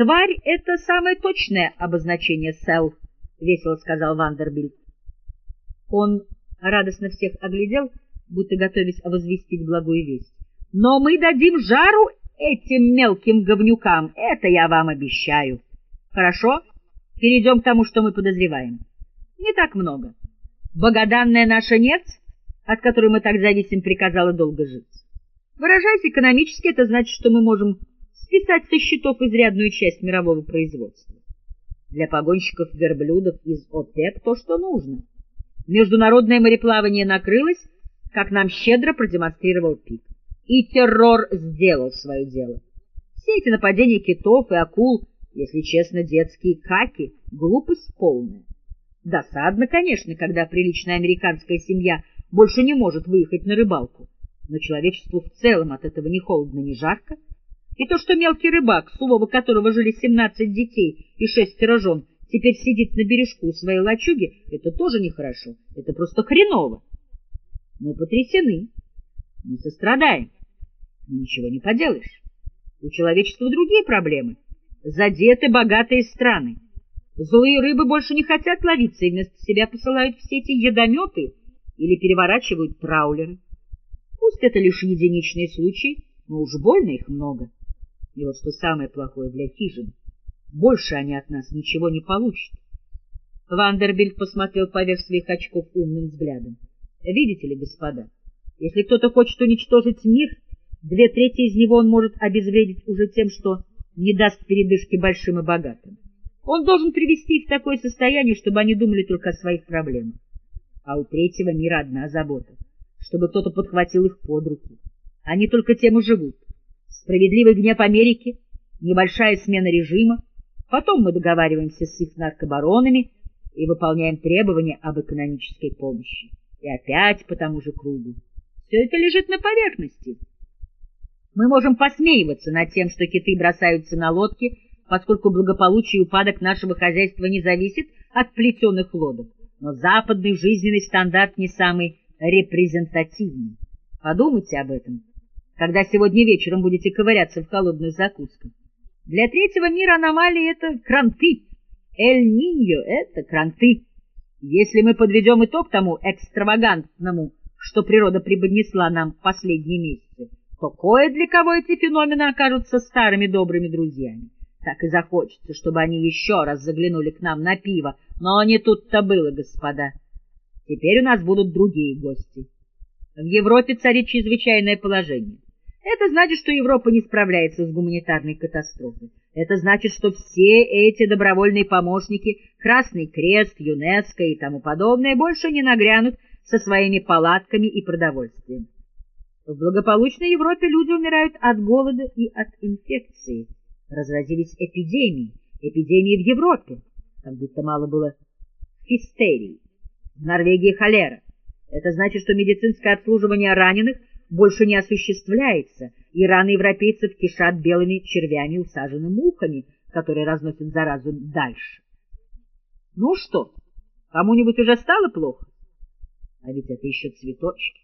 Тварь — это самое точное обозначение сел, — весело сказал Вандербильд. Он радостно всех оглядел, будто готовясь возвестить благую весть. — Но мы дадим жару этим мелким говнюкам, это я вам обещаю. Хорошо, перейдем к тому, что мы подозреваем. Не так много. Богоданная наша нет, от которой мы так зависим, приказала долго жить. Выражаясь экономически, это значит, что мы можем списать со счетов изрядную часть мирового производства. Для погонщиков верблюдов из ОПЕК то, что нужно. Международное мореплавание накрылось, как нам щедро продемонстрировал Пик. И террор сделал свое дело. Все эти нападения китов и акул, если честно, детские каки, глупость полная. Досадно, конечно, когда приличная американская семья больше не может выехать на рыбалку, но человечеству в целом от этого ни холодно, ни жарко, и то, что мелкий рыбак, с улова которого жили семнадцать детей и шестеро жен, теперь сидит на бережку своей лачуги, это тоже нехорошо, это просто хреново. Мы потрясены, мы сострадаем, но ничего не поделаешь. У человечества другие проблемы, задеты богатые страны. Злые рыбы больше не хотят ловиться и вместо себя посылают в сети ядометы или переворачивают траулеры. Пусть это лишь единичные случаи, но уж больно их много. И вот что самое плохое для хижин. Больше они от нас ничего не получат. Вандербильд посмотрел поверх своих очков умным взглядом. Видите ли, господа, если кто-то хочет уничтожить мир, две трети из него он может обезвредить уже тем, что не даст передышки большим и богатым. Он должен привести их в такое состояние, чтобы они думали только о своих проблемах. А у третьего мира одна забота — чтобы кто-то подхватил их под руки. Они только тем и живут — справедливый гнев Америки, небольшая смена режима, потом мы договариваемся с их наркобаронами и выполняем требования об экономической помощи. И опять по тому же кругу. Все это лежит на поверхности. Мы можем посмеиваться над тем, что киты бросаются на лодки, поскольку благополучие и упадок нашего хозяйства не зависит от плетеных лодок. Но западный жизненный стандарт не самый репрезентативный. Подумайте об этом когда сегодня вечером будете ковыряться в холодных закусках. Для третьего мира аномалии — это кранты. Эль-Ниньо — это кранты. Если мы подведем итог тому экстравагантному, что природа преподнесла нам в последние месяцы, то кое для кого эти феномены окажутся старыми добрыми друзьями. Так и захочется, чтобы они еще раз заглянули к нам на пиво, но не тут-то было, господа. Теперь у нас будут другие гости. В Европе царит чрезвычайное положение. Это значит, что Европа не справляется с гуманитарной катастрофой. Это значит, что все эти добровольные помощники, Красный Крест, ЮНЕСКО и тому подобное, больше не нагрянут со своими палатками и продовольствием. В благополучной Европе люди умирают от голода и от инфекции. Разразились эпидемии, эпидемии в Европе, как будто мало было фистерии. В Норвегии холера. Это значит, что медицинское обслуживание раненых больше не осуществляется, и раны европейцев кишат белыми червями, усаженными мухами, которые разносят заразу дальше. Ну что, кому-нибудь уже стало плохо? А ведь это еще цветочки.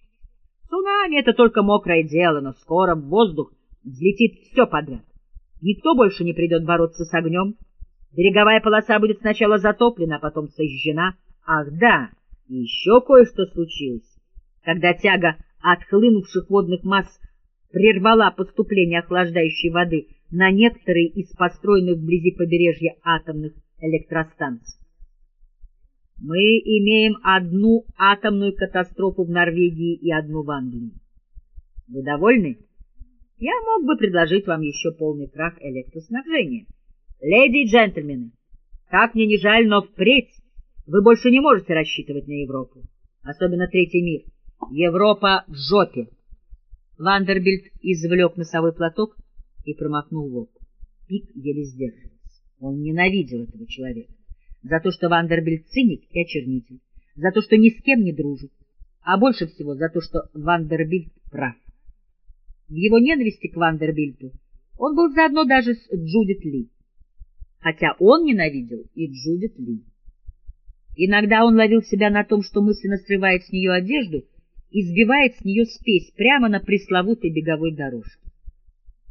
Цунами — это только мокрое дело, но скоро в воздух взлетит все подряд. Никто больше не придет бороться с огнем. Береговая полоса будет сначала затоплена, а потом сожжена. Ах да, еще кое-что случилось. Когда тяга отхлынувших водных масс прервала поступление охлаждающей воды на некоторые из построенных вблизи побережья атомных электростанций. Мы имеем одну атомную катастрофу в Норвегии и одну в Англии. Вы довольны? Я мог бы предложить вам еще полный крах электроснабжения. Леди и джентльмены, как мне не жаль, но впредь вы больше не можете рассчитывать на Европу, особенно третий мир. Европа в жопе. Вандербильд извлек носовой платок и промокнул лоб. Пик еле сдерживался. Он ненавидел этого человека. За то, что Вандербильд циник и очернитель. За то, что ни с кем не дружит. А больше всего за то, что Вандербильд прав. В его ненависти к Вандербильду он был заодно даже с Джудит Ли. Хотя он ненавидел и Джудит Ли. Иногда он ловил себя на том, что мысленно срывает с нее одежду и сбивает с нее спесь прямо на пресловутой беговой дорожке.